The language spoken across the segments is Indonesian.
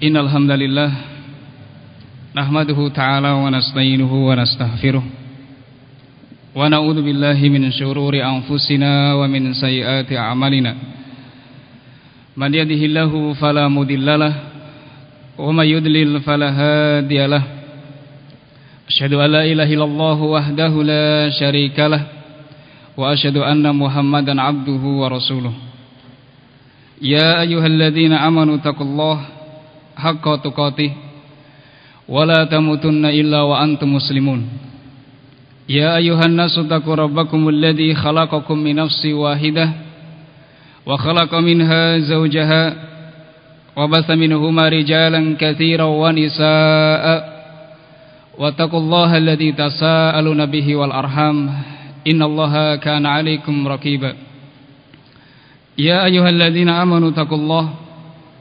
إن الحمد لله نحمده تعالى ونستعينه ونستغفره ونعوذ بالله من شرور أنفسنا ومن سيئات أعمالنا. من يده الله فلا مضل له ومن يضلل فلا هادي له. أشهد أن لا إله إلا الله وحده لا شريك له وأشهد أن محمدا عبده ورسوله. يا أيها الذين آمنوا اتقوا الله حق تقاته ولا تموتن إلا وأنتم مسلمون يا أيها الناس اتقوا ربكم الذي خلقكم من نفس واحدة وخلق منها زوجها وبث منهما رجالا كثيرا ونساء واتقوا الله الذي تساءلون به والأرحام إن الله كان عليكم رقيبا يا أيها الذين آمنوا اتقوا الله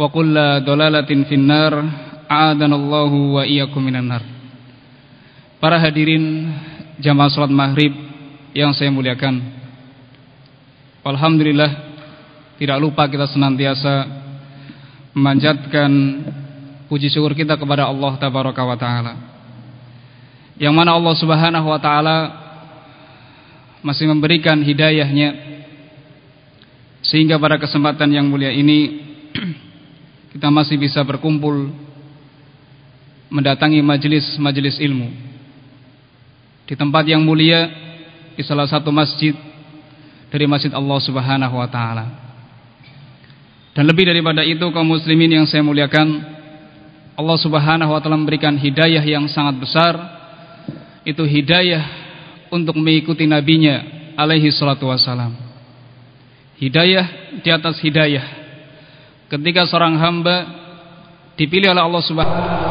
وكل ضلالة في النار أعاذنا الله وإياكم من النار Para hadirin jamaah salat maghrib yang saya muliakan Alhamdulillah tidak lupa kita senantiasa memanjatkan puji syukur kita kepada Allah tabaraka wa taala yang mana Allah Subhanahu wa taala masih memberikan hidayahnya sehingga pada kesempatan yang mulia ini kita masih bisa berkumpul mendatangi majelis-majelis ilmu di tempat yang mulia di salah satu masjid dari masjid Allah Subhanahu wa taala. Dan lebih daripada itu kaum muslimin yang saya muliakan, Allah Subhanahu wa taala memberikan hidayah yang sangat besar. Itu hidayah untuk mengikuti nabinya alaihi salatu wasalam. Hidayah di atas hidayah. Ketika seorang hamba dipilih oleh Allah Subhanahu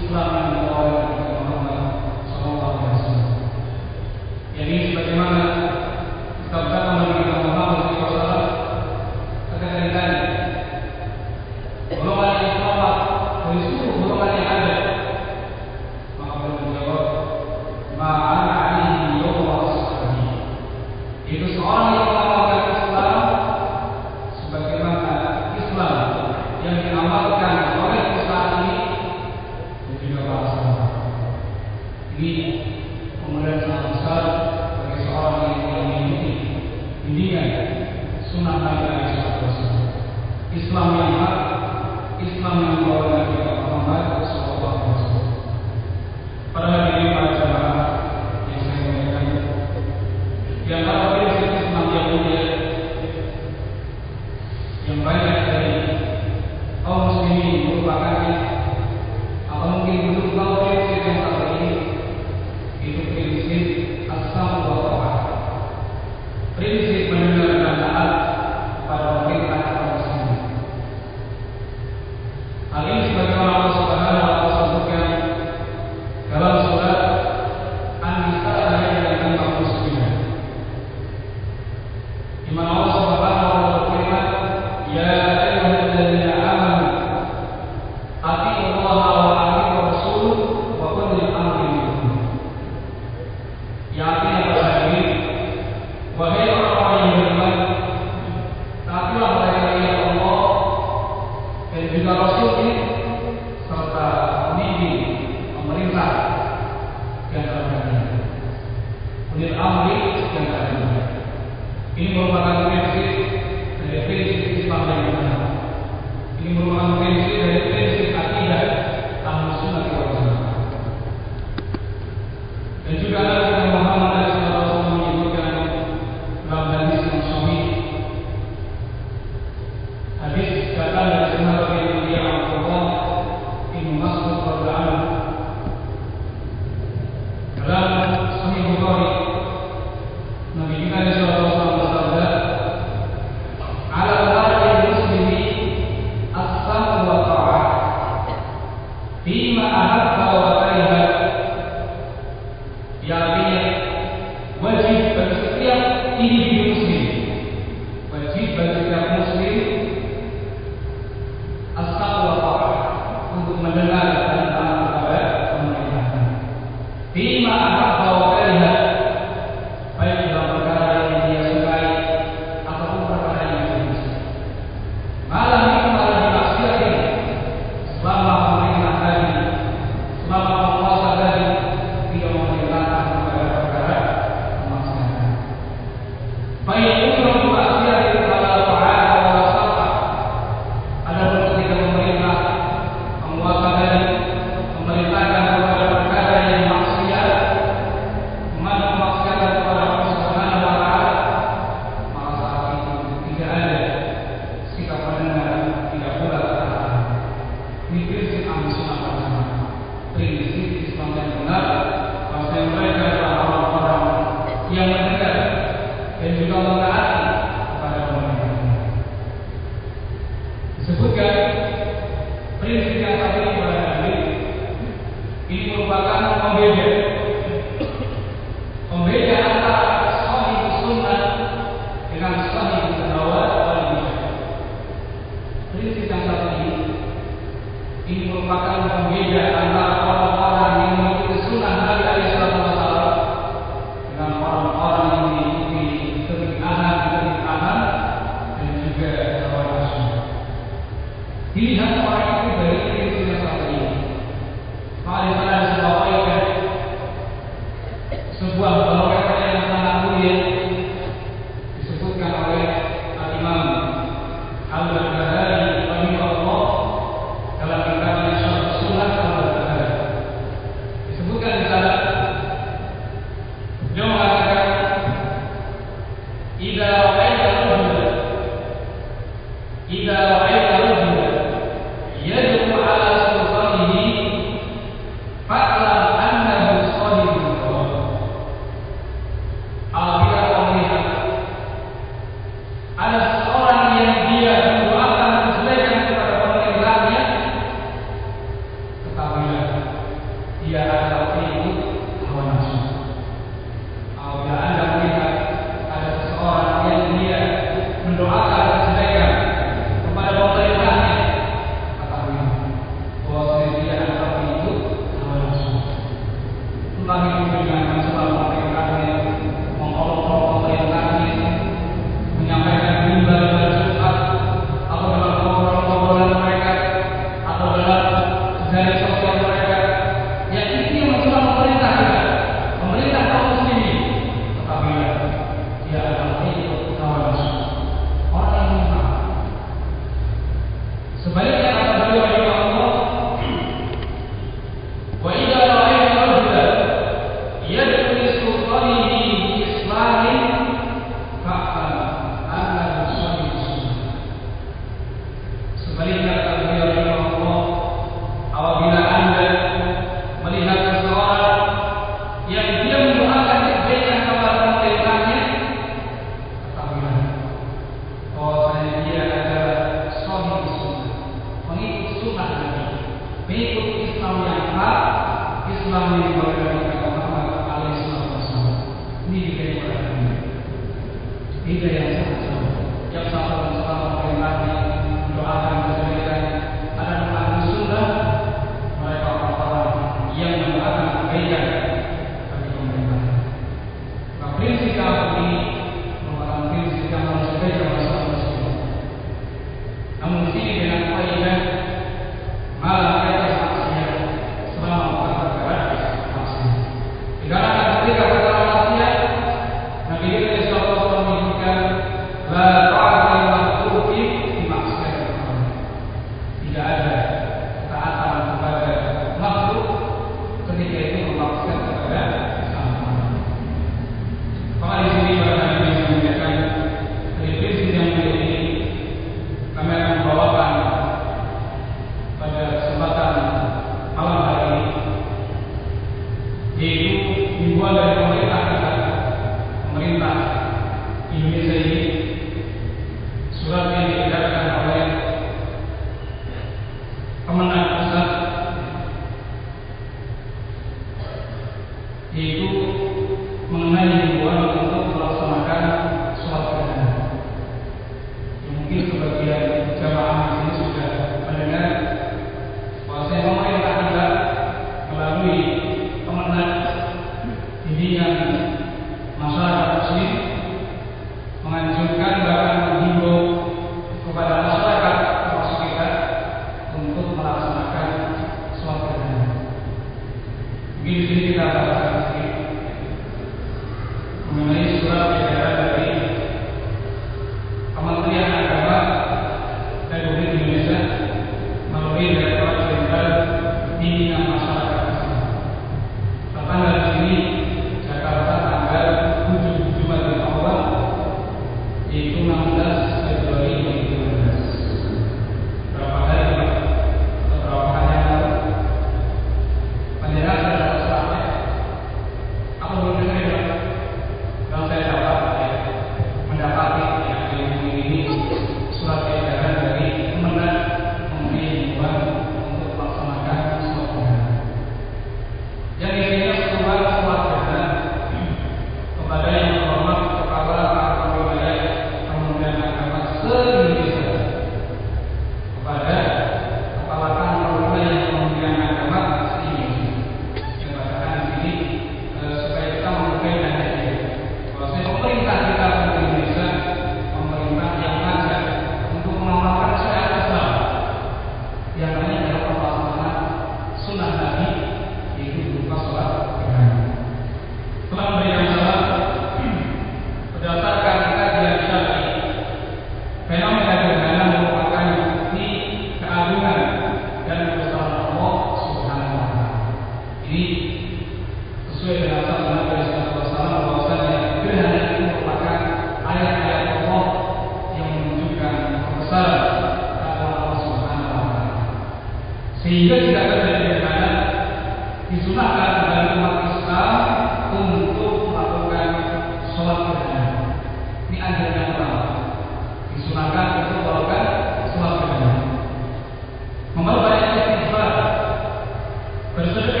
But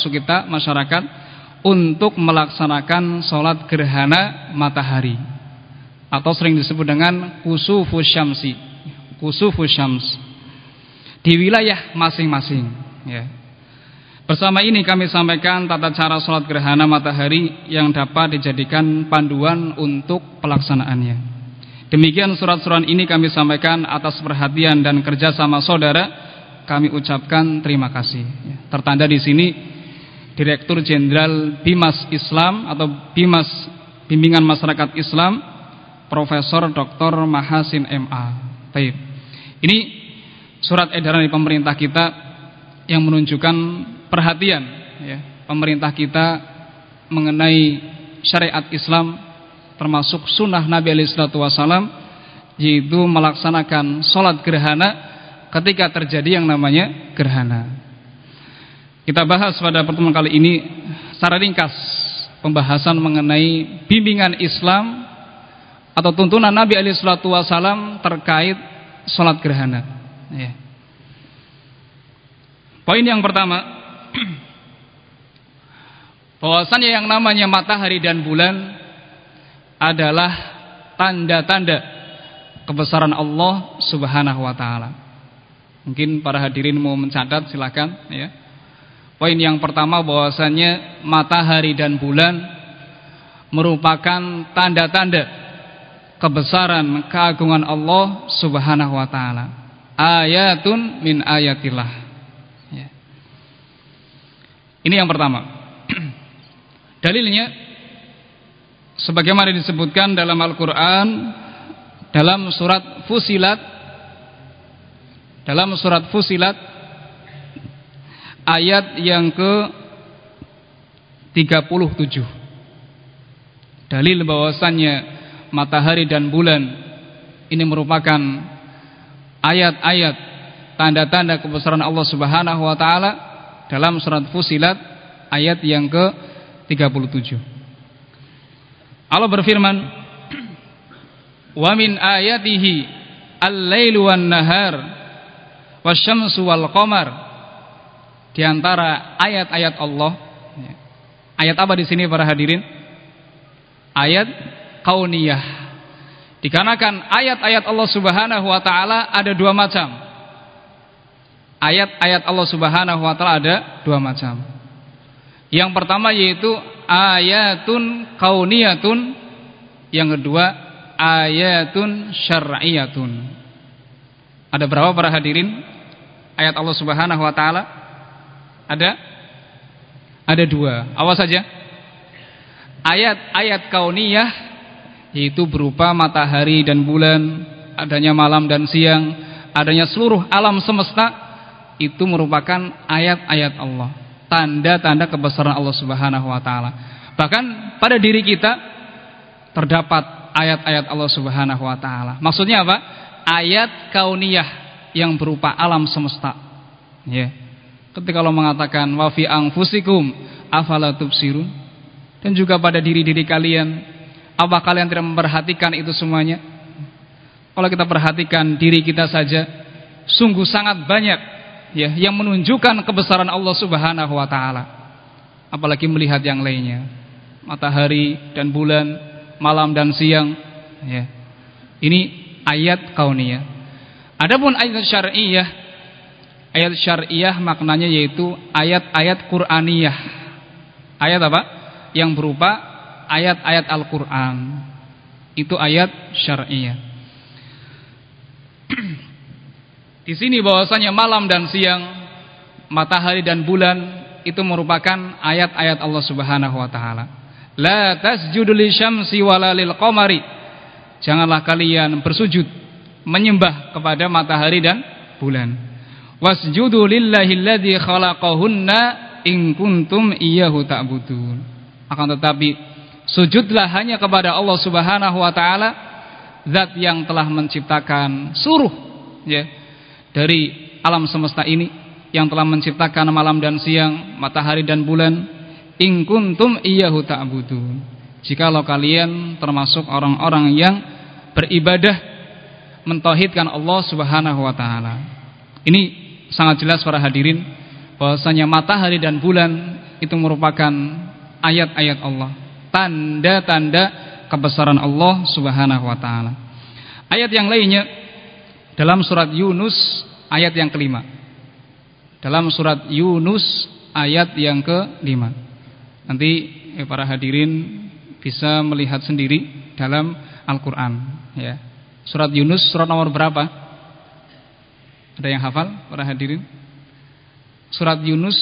termasuk kita masyarakat untuk melaksanakan sholat gerhana matahari. Atau sering disebut dengan kusufu syamsi. Kusufu syams. Di wilayah masing-masing ya. bersama ini kami sampaikan tata cara sholat gerhana matahari yang dapat dijadikan panduan untuk pelaksanaannya. Demikian surat-surat ini kami sampaikan atas perhatian dan kerjasama saudara. Kami ucapkan terima kasih. Tertanda di sini Direktur Jenderal Bimas Islam atau Bimas Bimbingan Masyarakat Islam Profesor Dr. Mahasin MA. Baik. Ini surat edaran dari pemerintah kita yang menunjukkan perhatian ya, pemerintah kita mengenai syariat Islam termasuk sunnah Nabi alaihi wasallam yaitu melaksanakan sholat gerhana ketika terjadi yang namanya gerhana. Kita bahas pada pertemuan kali ini secara ringkas pembahasan mengenai bimbingan Islam atau tuntunan Nabi Wasallam terkait sholat gerhana. Ya. Poin yang pertama, bahwasannya yang namanya matahari dan bulan adalah tanda-tanda kebesaran Allah Subhanahu wa taala. Mungkin para hadirin mau mencatat silakan ya. Poin yang pertama bahwasannya matahari dan bulan merupakan tanda-tanda kebesaran keagungan Allah Subhanahu wa taala. Ayatun min ayatillah. Ini yang pertama. Dalilnya sebagaimana disebutkan dalam Al-Qur'an dalam surat Fusilat dalam surat Fusilat ayat yang ke 37 dalil bahwasannya matahari dan bulan ini merupakan ayat-ayat tanda-tanda kebesaran Allah Subhanahu wa taala dalam surat Fusilat ayat yang ke-37. Allah berfirman, "Wa min ayatihi al-lailu wan-nahar wasyamsu wal-qamar." Di antara ayat-ayat Allah, ayat apa di sini para hadirin? Ayat kauniyah. Dikarenakan ayat-ayat Allah Subhanahu wa taala ada dua macam ayat-ayat Allah Subhanahu wa taala ada dua macam. Yang pertama yaitu ayatun kauniyatun, yang kedua ayatun syar'iyatun. Ada berapa para hadirin? Ayat Allah Subhanahu wa taala? Ada? Ada dua. Awas saja. Ayat-ayat kauniyah yaitu berupa matahari dan bulan, adanya malam dan siang, adanya seluruh alam semesta itu merupakan ayat-ayat Allah, tanda-tanda kebesaran Allah Subhanahu wa taala. Bahkan pada diri kita terdapat ayat-ayat Allah Subhanahu wa taala. Maksudnya apa? Ayat kauniyah yang berupa alam semesta. Ya. Ketika Allah mengatakan wa fi afala tubsirun dan juga pada diri-diri kalian apa kalian tidak memperhatikan itu semuanya? Kalau kita perhatikan diri kita saja sungguh sangat banyak ya yang menunjukkan kebesaran Allah Subhanahu wa taala. Apalagi melihat yang lainnya. Matahari dan bulan, malam dan siang, ya. Ini ayat kauniyah. Adapun ayat syar'iyah, ayat syar'iyah maknanya yaitu ayat-ayat Qur'aniyah. Ayat apa? Yang berupa ayat-ayat Al-Qur'an. Itu ayat syar'iyah. Di sini bahwasanya malam dan siang, matahari dan bulan itu merupakan ayat-ayat Allah Subhanahu wa taala. La tasjudu lisyamsi wala qamari. Janganlah kalian bersujud menyembah kepada matahari dan bulan. Wasjudu lillahi alladzi khalaqahunna in kuntum iyyahu ta'budun. Akan tetapi sujudlah hanya kepada Allah Subhanahu wa taala zat yang telah menciptakan suruh ya dari alam semesta ini yang telah menciptakan malam dan siang, matahari dan bulan. In kuntum iyyahu ta'budun. Jikalau kalian termasuk orang-orang yang beribadah mentauhidkan Allah Subhanahu wa taala. Ini sangat jelas para hadirin bahwasanya matahari dan bulan itu merupakan ayat-ayat Allah, tanda-tanda kebesaran Allah Subhanahu wa taala. Ayat yang lainnya dalam surat Yunus ayat yang kelima. Dalam surat Yunus ayat yang kelima. Nanti eh, para hadirin bisa melihat sendiri dalam Al-Quran. Ya. Surat Yunus surat nomor berapa? Ada yang hafal para hadirin? Surat Yunus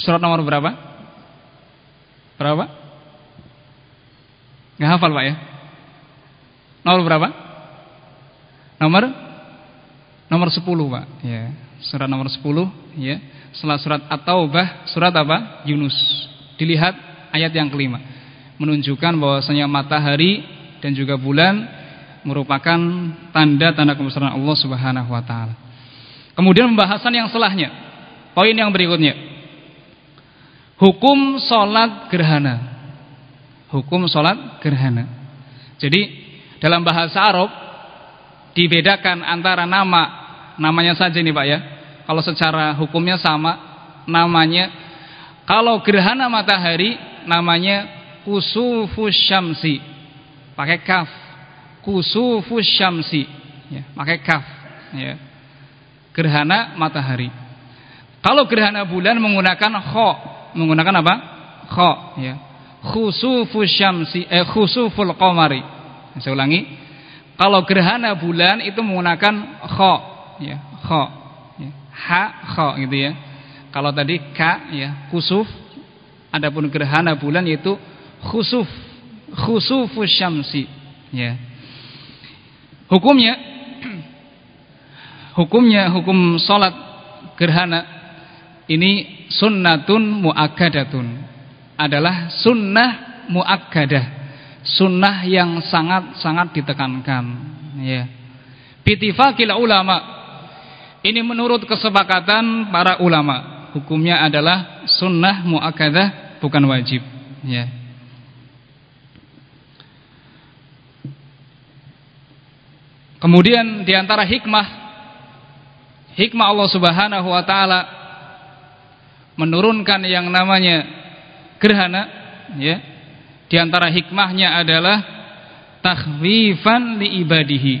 surat nomor berapa? Berapa? Nggak hafal Pak ya? Nomor berapa? Nomor nomor 10 Pak ya surat nomor 10 ya setelah surat At-Taubah surat apa Yunus dilihat ayat yang kelima menunjukkan bahwasanya matahari dan juga bulan merupakan tanda-tanda kebesaran Allah Subhanahu wa taala. Kemudian pembahasan yang setelahnya, poin yang berikutnya. Hukum salat gerhana. Hukum salat gerhana. Jadi dalam bahasa Arab dibedakan antara nama namanya saja nih Pak ya. Kalau secara hukumnya sama namanya kalau gerhana matahari namanya kusufus syamsi pakai kaf kusufus syamsi ya pakai kaf ya gerhana matahari. Kalau gerhana bulan menggunakan kho menggunakan apa? Kho ya. Khusufus syamsi eh khusuful qamari. Saya ulangi. Kalau gerhana bulan itu menggunakan kho ya kho ya. ha kho gitu ya. Kalau tadi ka ya kusuf adapun gerhana bulan yaitu khusuf khusufus syamsi ya. Hukumnya hukumnya hukum salat gerhana ini sunnatun muakkadatun. Adalah sunnah muakkadah. Sunnah yang sangat-sangat ditekankan. Ya. Bitifakil ulama. Ini menurut kesepakatan para ulama. Hukumnya adalah sunnah muakkadah bukan wajib. Ya. Kemudian di antara hikmah hikmah Allah Subhanahu wa taala menurunkan yang namanya gerhana ya. Di antara hikmahnya adalah takhfifan li ibadihi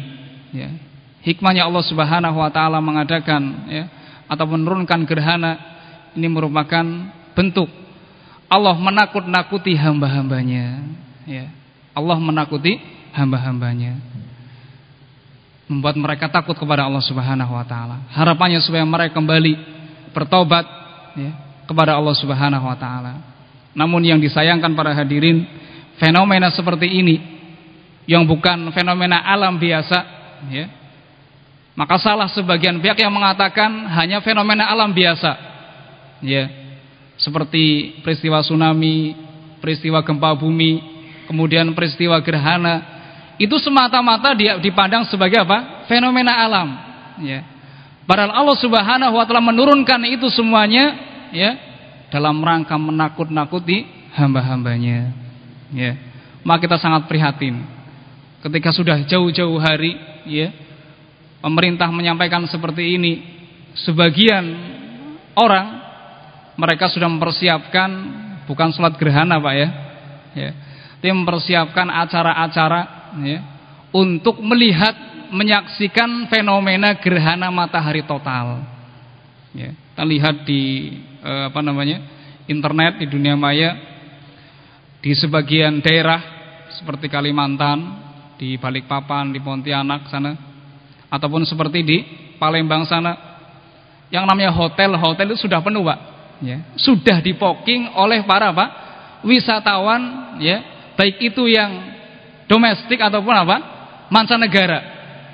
ya. Hikmahnya Allah Subhanahu wa taala mengadakan ya atau menurunkan gerhana ini merupakan bentuk Allah menakut-nakuti hamba-hambanya ya. Allah menakuti hamba-hambanya membuat mereka takut kepada Allah Subhanahu wa taala. Harapannya supaya mereka kembali bertobat ya, kepada Allah Subhanahu wa taala. Namun yang disayangkan para hadirin, fenomena seperti ini yang bukan fenomena alam biasa ya. Maka salah sebagian pihak yang mengatakan hanya fenomena alam biasa. Ya. Seperti peristiwa tsunami, peristiwa gempa bumi, kemudian peristiwa gerhana itu semata-mata dia dipandang sebagai apa? Fenomena alam, ya. Padahal Allah Subhanahu wa taala menurunkan itu semuanya ya dalam rangka menakut-nakuti hamba-hambanya. Ya. Maka kita sangat prihatin ketika sudah jauh-jauh hari ya pemerintah menyampaikan seperti ini sebagian orang mereka sudah mempersiapkan bukan sholat gerhana Pak ya. Ya. Dia mempersiapkan acara-acara ya, untuk melihat menyaksikan fenomena gerhana matahari total. Ya, kita lihat di eh, apa namanya internet di dunia maya di sebagian daerah seperti Kalimantan, di Balikpapan, di Pontianak sana, ataupun seperti di Palembang sana, yang namanya hotel-hotel itu sudah penuh pak, ya, sudah dipoking oleh para pak wisatawan, ya, baik itu yang domestik ataupun apa? Mancanegara.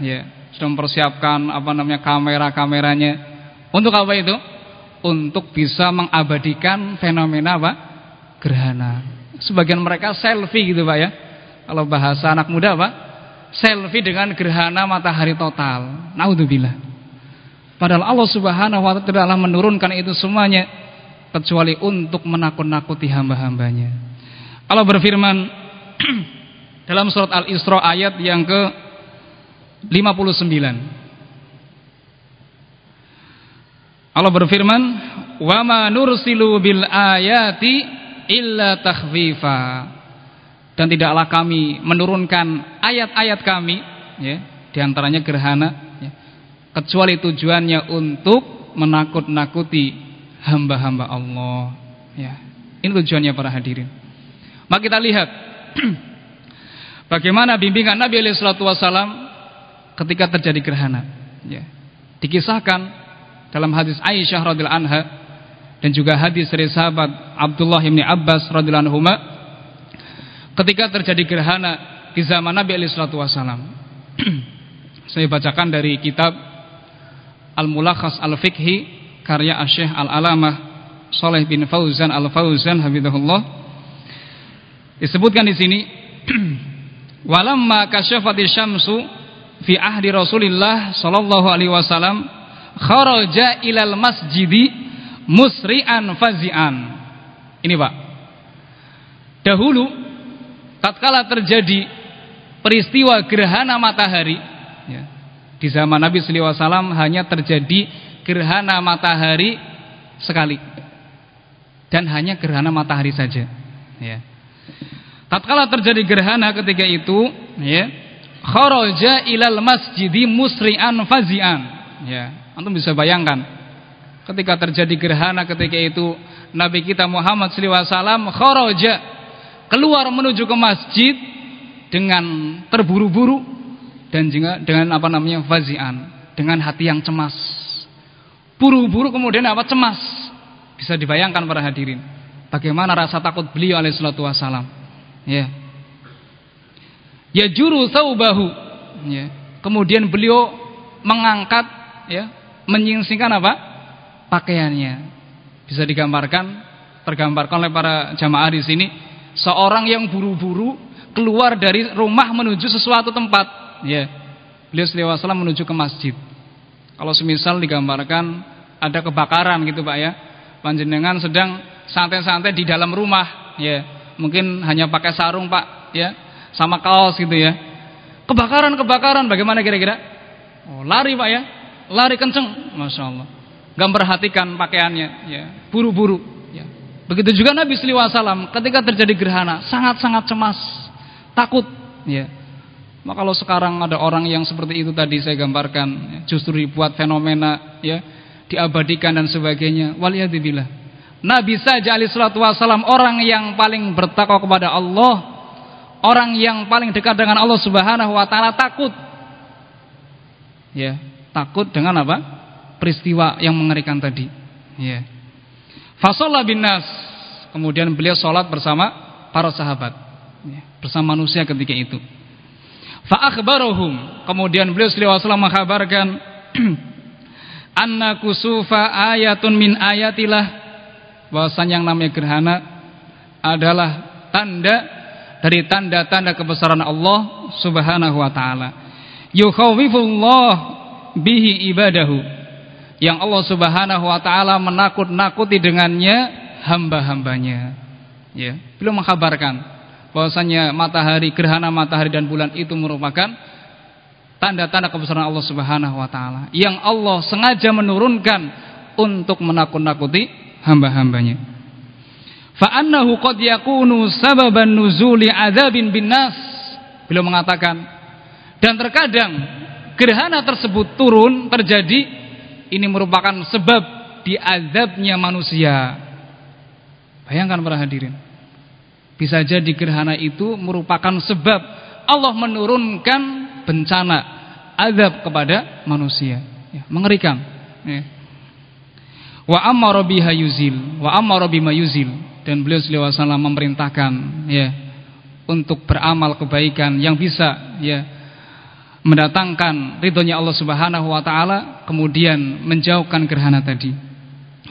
Ya sudah mempersiapkan apa namanya kamera-kameranya. Untuk apa itu? Untuk bisa mengabadikan fenomena apa? Gerhana. Sebagian mereka selfie gitu Pak ya. Kalau bahasa anak muda Pak selfie dengan gerhana matahari total. Naudzubillah. Padahal Allah Subhanahu wa taala telah menurunkan itu semuanya kecuali untuk menakut-nakuti hamba-hambanya. Allah berfirman dalam surat Al-Isra ayat yang ke 59 Allah berfirman wa ma nursilu bil ayati illa takhfifa. Dan tidaklah kami menurunkan ayat-ayat kami ya di antaranya gerhana ya, kecuali tujuannya untuk menakut-nakuti hamba-hamba Allah ya. Ini tujuannya para hadirin. Maka kita lihat Bagaimana bimbingan Nabi SAW ketika terjadi gerhana. Ya. Dikisahkan dalam hadis Aisyah radhiyallahu anha dan juga hadis dari sahabat Abdullah bin Abbas radhiyallahu anhu ketika terjadi gerhana di zaman Nabi SAW. Saya bacakan dari kitab Al-Mulakhas Al-Fiqhi karya Syekh Al-Alamah Saleh bin Fauzan Al-Fauzan hafizahullah. Disebutkan di sini walamma kasyafati syamsu fi ahdi Rasulillah sallallahu alaihi wasallam kharaja ilal masjidi musri'an fazi'an. Ini Pak. Dahulu tatkala terjadi peristiwa gerhana matahari ya, di zaman Nabi sallallahu alaihi wasallam hanya terjadi gerhana matahari sekali dan hanya gerhana matahari saja ya. Tatkala terjadi gerhana ketika itu ya kharaja ilal masjidi musri'an fazi'an ya antum bisa bayangkan ketika terjadi gerhana ketika itu Nabi kita Muhammad wasallam kharaja keluar menuju ke masjid dengan terburu-buru dan juga dengan apa namanya fazian, dengan hati yang cemas. Buru-buru kemudian apa cemas. Bisa dibayangkan para hadirin. Bagaimana rasa takut beliau alaihi salatu wasalam. Ya. Ya juru saubahu. Ya. Kemudian beliau mengangkat ya, menyingsingkan apa? pakaiannya. Bisa digambarkan tergambarkan oleh para jamaah di sini seorang yang buru-buru keluar dari rumah menuju sesuatu tempat ya beliau sallallahu alaihi menuju ke masjid kalau semisal digambarkan ada kebakaran gitu Pak ya panjenengan sedang santai-santai di dalam rumah ya mungkin hanya pakai sarung Pak ya. Sama kaos gitu ya. Kebakaran kebakaran. Bagaimana kira-kira? Oh lari Pak ya. Lari kenceng. Masya Allah. Gak memperhatikan pakaiannya ya. Buru-buru ya. Begitu juga Nabi Sallallahu Alaihi Wasallam ketika terjadi gerhana sangat-sangat cemas takut ya. Maka kalau sekarang ada orang yang seperti itu tadi saya gambarkan ya, justru dibuat fenomena ya diabadikan dan sebagainya. Waliyadzubillah Nabi saja alaihi salatu wasallam orang yang paling bertakwa kepada Allah orang yang paling dekat dengan Allah Subhanahu wa taala takut. Ya takut dengan apa? Peristiwa yang mengerikan tadi. Ya. Fasolla bin nas. Kemudian beliau sholat bersama para sahabat. Ya, bersama manusia ketika itu. Fa akhbarahum, kemudian beliau sallallahu alaihi wasallam mengkabarkan anna kusufa ayatun min ayatillah bahwasanya yang namanya gerhana adalah tanda dari tanda-tanda kebesaran Allah Subhanahu wa taala. Yukhawifullah bihi ibadahu. Yang Allah Subhanahu wa taala menakut-nakuti dengannya hamba-hambanya. Ya, belum mengkabarkan bahwasanya matahari, gerhana matahari dan bulan itu merupakan tanda-tanda kebesaran Allah Subhanahu wa taala yang Allah sengaja menurunkan untuk menakut-nakuti hamba-hambanya. Fa annahu qad yakunu sababan nuzuli adzabin binnas. Beliau mengatakan dan terkadang gerhana tersebut turun terjadi ini merupakan sebab diazabnya manusia. Bayangkan para hadirin. Bisa jadi gerhana itu merupakan sebab Allah menurunkan bencana azab kepada manusia. Ya, mengerikan. Ya. Wa amara biha yuzil, wa amara bima yuzil dan beliau sallallahu alaihi wasallam memerintahkan ya untuk beramal kebaikan yang bisa ya mendatangkan ridhonya Allah Subhanahu wa taala kemudian menjauhkan gerhana tadi.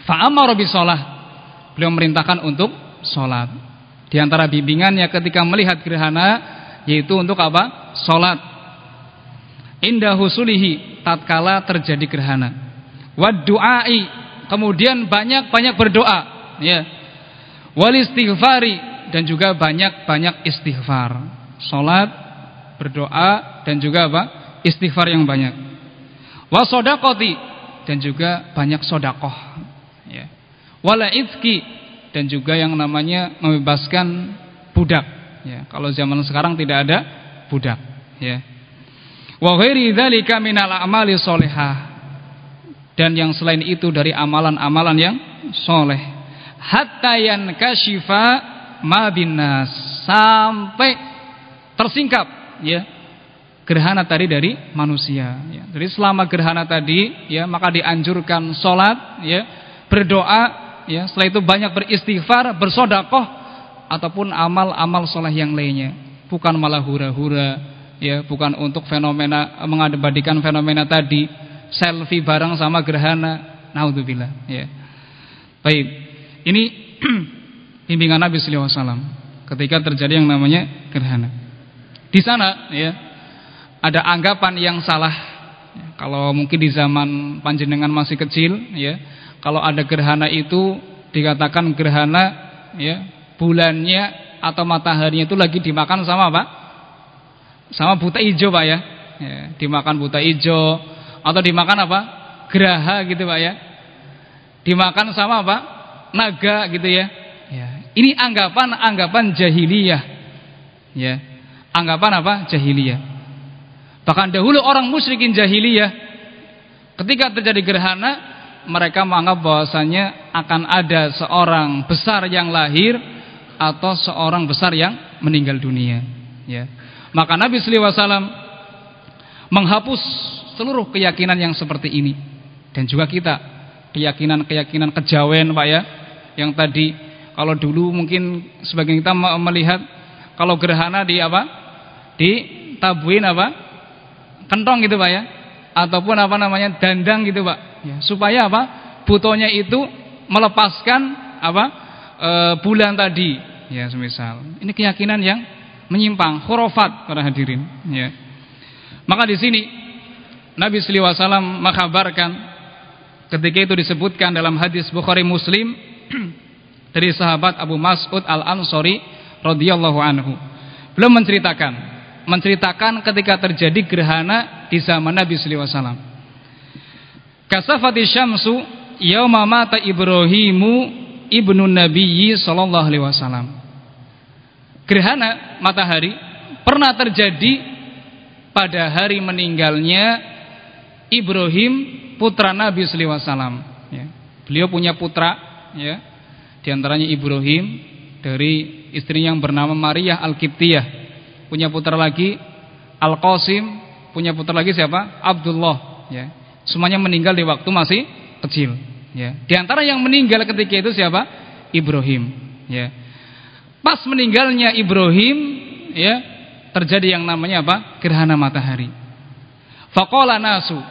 Fa amara bisalah. Beliau memerintahkan untuk salat. Di antara bimbingannya ketika melihat gerhana yaitu untuk apa? Salat. Indah husulihi tatkala terjadi gerhana. Wad du'ai kemudian banyak-banyak berdoa, ya. Wal istighfari dan juga banyak-banyak istighfar. Salat, berdoa dan juga apa? Istighfar yang banyak. Wasodakoti dan juga banyak sodakoh. Ya. Wala izki dan juga yang namanya membebaskan budak ya kalau zaman sekarang tidak ada budak ya wa ghairi dzalika minal a'mali sholihah dan yang selain itu dari amalan-amalan yang soleh. Hatta yankashifa ma binnas sampai tersingkap ya. Gerhana tadi dari manusia ya. Jadi selama gerhana tadi ya maka dianjurkan sholat ya. Berdoa ya. Setelah itu banyak beristighfar bersodakoh ataupun amal-amal soleh yang lainnya. Bukan malah hura-hura ya. Bukan untuk fenomena mengadabadikan fenomena tadi selfie bareng sama gerhana. Naudzubillah ya. Baik. Ini bimbingan Nabi sallallahu alaihi wasallam ketika terjadi yang namanya gerhana. Di sana ya ada anggapan yang salah. Kalau mungkin di zaman panjenengan masih kecil ya, kalau ada gerhana itu dikatakan gerhana ya, bulannya atau mataharinya itu lagi dimakan sama apa? Sama buta hijau Pak ya. ya dimakan buta hijau atau dimakan apa? Geraha gitu Pak ya. Dimakan sama apa? Naga gitu ya. Ya, ini anggapan-anggapan jahiliyah. Ya. Anggapan apa? Jahiliyah. Bahkan dahulu orang musyrikin jahiliyah ketika terjadi gerhana mereka menganggap bahwasanya akan ada seorang besar yang lahir atau seorang besar yang meninggal dunia, ya. Maka Nabi sallallahu alaihi wasallam menghapus seluruh keyakinan yang seperti ini dan juga kita keyakinan-keyakinan kejawen Pak ya yang tadi kalau dulu mungkin sebagian kita melihat kalau gerhana di apa? Di tabuin apa? Kentong gitu Pak ya. Ataupun apa namanya? dandang gitu Pak. Ya, supaya apa? Butonya itu melepaskan apa? E, bulan tadi. Ya, semisal. Ini keyakinan yang menyimpang, khurafat para hadirin, ya. Maka di sini Nabi sallallahu alaihi wasallam mengkabarkan ketika itu disebutkan dalam hadis Bukhari Muslim dari sahabat Abu Mas'ud Al-Ansori radhiyallahu anhu. Belum menceritakan, menceritakan ketika terjadi gerhana di zaman Nabi sallallahu alaihi. Kasafati syamsu yauma mata Ibrahimu ibnu Nabiyyi sallallahu alaihi wasallam. Gerhana matahari pernah terjadi pada hari meninggalnya Ibrahim putra Nabi sallallahu ya. Beliau punya putra ya di antaranya Ibrahim dari istri yang bernama Maria Al-Qibtiyah. Punya putra lagi Al-Qasim, punya putra lagi siapa? Abdullah, ya. Semuanya meninggal di waktu masih kecil, ya. Di antara yang meninggal ketika itu siapa? Ibrahim, ya. Pas meninggalnya Ibrahim, ya, terjadi yang namanya apa? Gerhana matahari. Faqala nasu,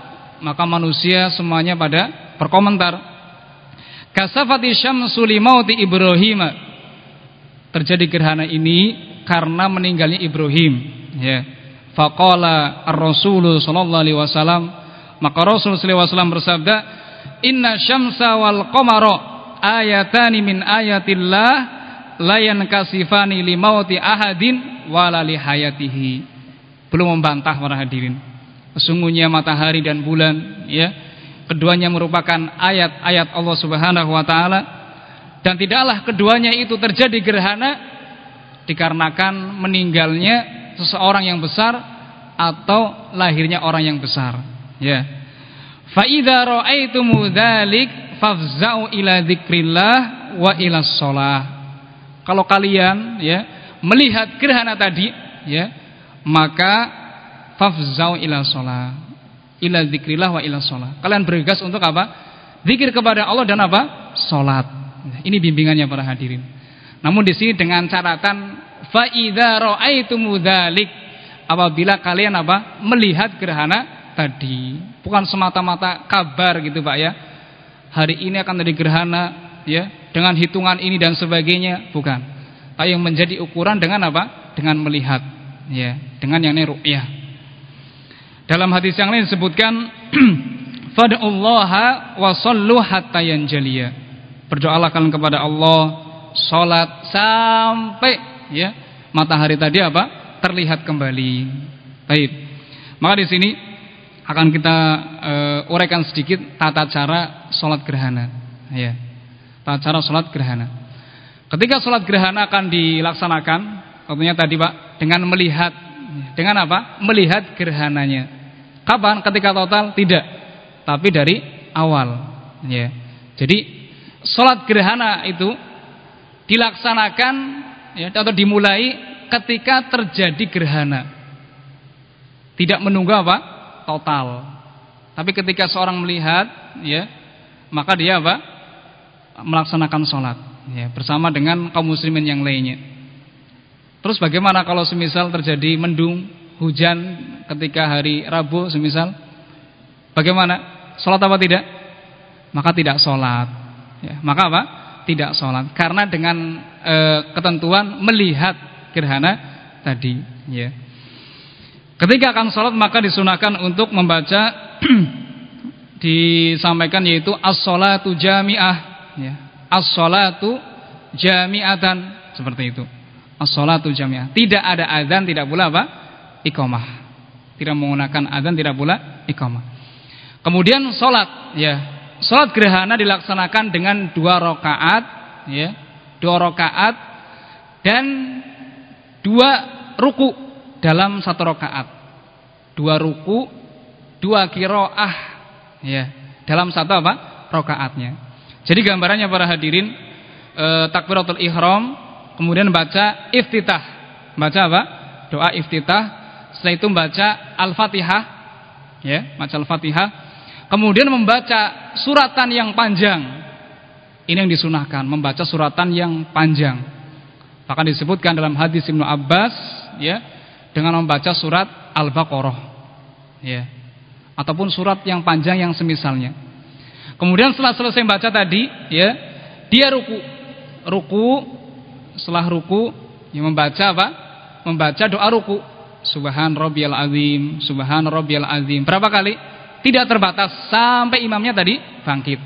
maka manusia semuanya pada berkomentar Kasafati syamsu limauti Ibrahim. Terjadi gerhana ini karena meninggalnya Ibrahim, ya. Faqala ar-Rasul sallallahu alaihi wasallam, maka Rasul sallallahu alaihi wasallam bersabda, "Inna syamsa wal qamara ayatani min ayatillah la yankasifani limauti ahadin wala li hayatihi." Belum membantah para hadirin. Sesungguhnya matahari dan bulan, ya, Keduanya merupakan ayat-ayat Allah Subhanahu wa taala dan tidaklah keduanya itu terjadi gerhana dikarenakan meninggalnya seseorang yang besar atau lahirnya orang yang besar. Ya. Fa idza ra'aitumu dzalik fafza'u ila dzikrillah wa ila shalah. Kalau kalian ya melihat gerhana tadi ya maka fafza'u ila shalah ila zikrillah wa ila sholat. Kalian bergegas untuk apa? Zikir kepada Allah dan apa? Sholat. Ini bimbingannya para hadirin. Namun di sini dengan catatan fa idza dzalik apabila kalian apa? melihat gerhana tadi. Bukan semata-mata kabar gitu, Pak ya. Hari ini akan terjadi gerhana ya, dengan hitungan ini dan sebagainya, bukan. Tapi yang menjadi ukuran dengan apa? Dengan melihat ya, dengan yang ini ru'yah. Dalam hadis yang lain disebutkan Fad'ullaha wa sallu hatta yanjaliya. Berdoalah kalian kepada Allah, salat sampai ya matahari tadi apa? terlihat kembali. Baik. Maka di sini akan kita uh, uraikan sedikit tata cara salat gerhana, ya. Tata cara salat gerhana. Ketika salat gerhana akan dilaksanakan, tentunya tadi Pak, dengan melihat dengan apa? Melihat gerhananya. Kapan? Ketika total? Tidak. Tapi dari awal. Ya. Jadi sholat gerhana itu dilaksanakan ya, atau dimulai ketika terjadi gerhana. Tidak menunggu apa? Total. Tapi ketika seorang melihat, ya, maka dia apa? Melaksanakan sholat. Ya, bersama dengan kaum muslimin yang lainnya. Terus bagaimana kalau semisal terjadi mendung, hujan ketika hari Rabu semisal Bagaimana? Sholat apa tidak? Maka tidak sholat. Ya, maka apa? Tidak sholat. Karena dengan e, ketentuan melihat gerhana tadi. Ya. Ketika akan sholat maka disunahkan untuk membaca disampaikan yaitu as-sholatu jami'ah. Ya. As-sholatu jami'atan seperti itu. As-sholatu jami'ah. Tidak ada azan, tidak pula apa? Iqamah. Tidak menggunakan azan, tidak pula iqamah. Kemudian sholat, ya, sholat gerhana dilaksanakan dengan dua rakaat, ya, dua rakaat dan dua ruku dalam satu rakaat, dua ruku, dua kiroah, ya, dalam satu apa? Rakaatnya. Jadi gambarannya para hadirin, e, takbiratul ihram, kemudian baca iftitah, baca apa? Doa iftitah. Setelah itu baca al-fatihah, ya, baca al-fatihah Kemudian membaca suratan yang panjang. Ini yang disunahkan, membaca suratan yang panjang. Bahkan disebutkan dalam hadis Ibnu Abbas, ya, dengan membaca surat Al-Baqarah, ya, ataupun surat yang panjang yang semisalnya. Kemudian setelah selesai membaca tadi, ya, dia ruku, ruku, setelah ruku, yang membaca apa? Membaca doa ruku. Subhan rabbiyal azim, subhan rabbiyal azim. Berapa kali? Tidak terbatas sampai imamnya tadi bangkit.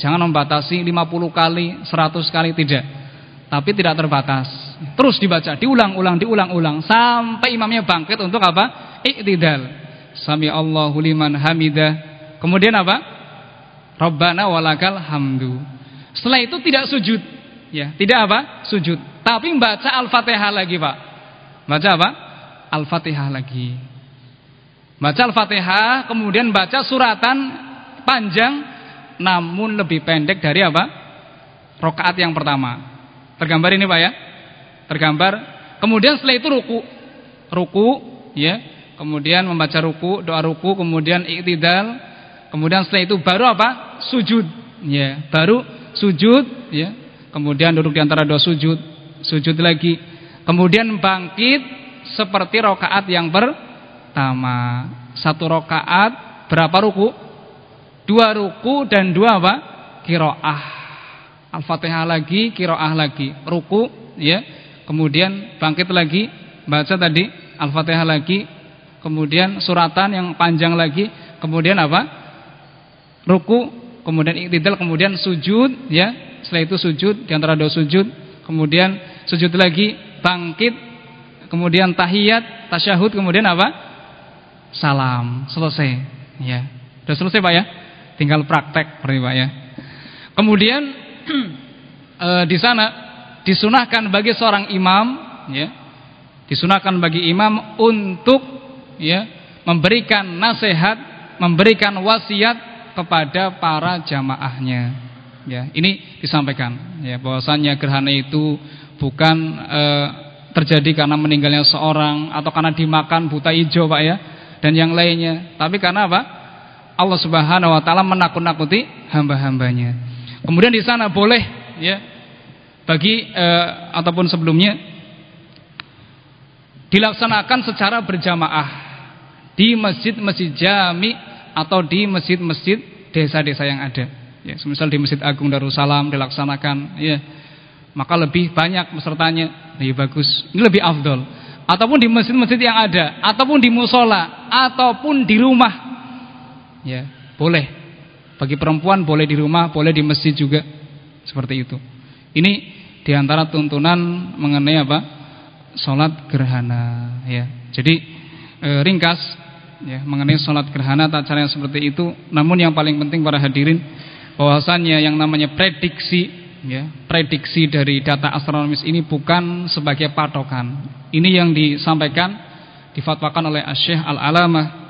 Jangan membatasi 50 kali, 100 kali tidak. Tapi tidak terbatas. Terus dibaca, diulang-ulang, diulang-ulang sampai imamnya bangkit untuk apa? Iktidal. Sami Allahu liman hamidah. Kemudian apa? Rabbana walakal hamdu. Setelah itu tidak sujud. Ya, tidak apa? Sujud. Tapi membaca Al-Fatihah lagi, Pak. Baca apa? Al-Fatihah lagi. Baca Al-Fatihah, kemudian baca suratan panjang namun lebih pendek dari apa? Rokaat yang pertama. Tergambar ini Pak ya? Tergambar. Kemudian setelah itu ruku. Ruku, ya. Kemudian membaca ruku, doa ruku, kemudian iktidal. Kemudian setelah itu baru apa? Sujud. Ya, baru sujud, ya. Kemudian duduk di antara dua sujud, sujud lagi. Kemudian bangkit seperti rokaat yang per pertama. Satu rokaat berapa ruku? Dua ruku dan dua apa? Kiroah. Al-Fatihah lagi, kiroah lagi. Ruku, ya. Kemudian bangkit lagi, baca tadi Al-Fatihah lagi. Kemudian suratan yang panjang lagi. Kemudian apa? Ruku, kemudian iktidal, kemudian sujud, ya. Setelah itu sujud di antara dua sujud. Kemudian sujud lagi, bangkit, kemudian tahiyat, tasyahud, kemudian apa? salam, selesai. Ya. Sudah selesai Pak ya? Tinggal praktek seperti Pak ya. Kemudian e, di sana disunahkan bagi seorang imam ya. Disunahkan bagi imam untuk ya memberikan nasihat, memberikan wasiat kepada para jamaahnya. Ya, ini disampaikan ya bahwasannya gerhana itu bukan e, terjadi karena meninggalnya seorang atau karena dimakan buta hijau Pak ya dan yang lainnya. Tapi karena apa? Allah Subhanahu wa taala menakut-nakuti hamba-hambanya. Kemudian di sana boleh ya bagi eh, ataupun sebelumnya dilaksanakan secara berjamaah di masjid-masjid jami atau di masjid-masjid desa-desa yang ada. Ya, semisal di Masjid Agung Darussalam dilaksanakan ya, maka lebih banyak pesertanya, lebih bagus. Ini lebih afdol ataupun di masjid-masjid yang ada, ataupun di musola, ataupun di rumah. Ya, boleh. Bagi perempuan boleh di rumah, boleh di masjid juga. Seperti itu. Ini di antara tuntunan mengenai apa? Salat gerhana, ya. Jadi e, ringkas ya mengenai salat gerhana tata yang seperti itu. Namun yang paling penting para hadirin bahwasannya yang namanya prediksi ya, prediksi dari data astronomis ini bukan sebagai patokan. Ini yang disampaikan difatwakan oleh Syekh Al-Alamah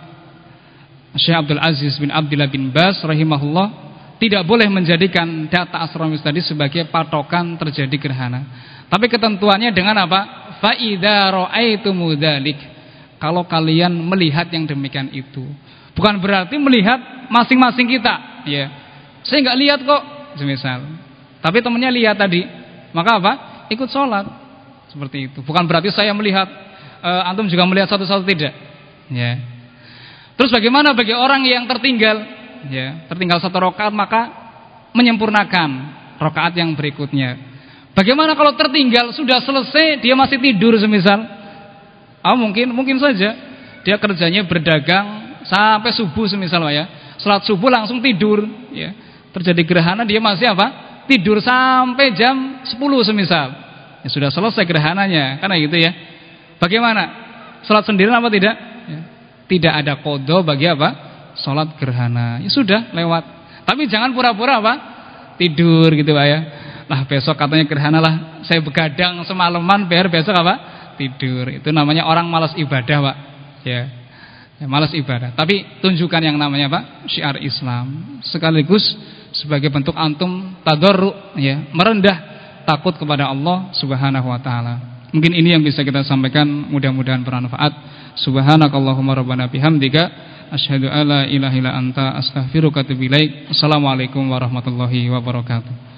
Syekh Abdul Aziz bin Abdullah bin Bas rahimahullah tidak boleh menjadikan data astronomis tadi sebagai patokan terjadi gerhana. Tapi ketentuannya dengan apa? Fa idza ra'aitumul Kalau kalian melihat yang demikian itu. Bukan berarti melihat masing-masing kita, ya. Saya enggak lihat kok, semisal. Tapi temannya lihat tadi, maka apa? Ikut sholat. Seperti itu. Bukan berarti saya melihat e, antum juga melihat satu-satu tidak. Ya. Terus bagaimana bagi orang yang tertinggal ya, tertinggal satu rakaat maka menyempurnakan rakaat yang berikutnya. Bagaimana kalau tertinggal sudah selesai dia masih tidur semisal? Ah mungkin mungkin saja dia kerjanya berdagang sampai subuh semisal ya. Salat subuh langsung tidur ya. Terjadi gerhana dia masih apa? Tidur sampai jam 10 semisal. Ya sudah selesai gerhananya, karena gitu ya. Bagaimana? Salat sendirian apa tidak? Ya. Tidak ada kodo bagi apa? Salat gerhana. Ya sudah lewat. Tapi jangan pura-pura apa? Tidur gitu Pak ya. Lah besok katanya gerhana lah. Saya begadang semalaman biar besok apa? Tidur. Itu namanya orang malas ibadah Pak. Ya. Ya, malas ibadah. Tapi tunjukkan yang namanya Pak, syiar Islam. Sekaligus sebagai bentuk antum tadarru ya, merendah takut kepada Allah Subhanahu wa taala. Mungkin ini yang bisa kita sampaikan, mudah-mudahan bermanfaat. Subhanakallahumma rabbana bihamdika asyhadu alla ilaha illa anta astaghfiruka wa atubu ilaik. Assalamualaikum warahmatullahi wabarakatuh.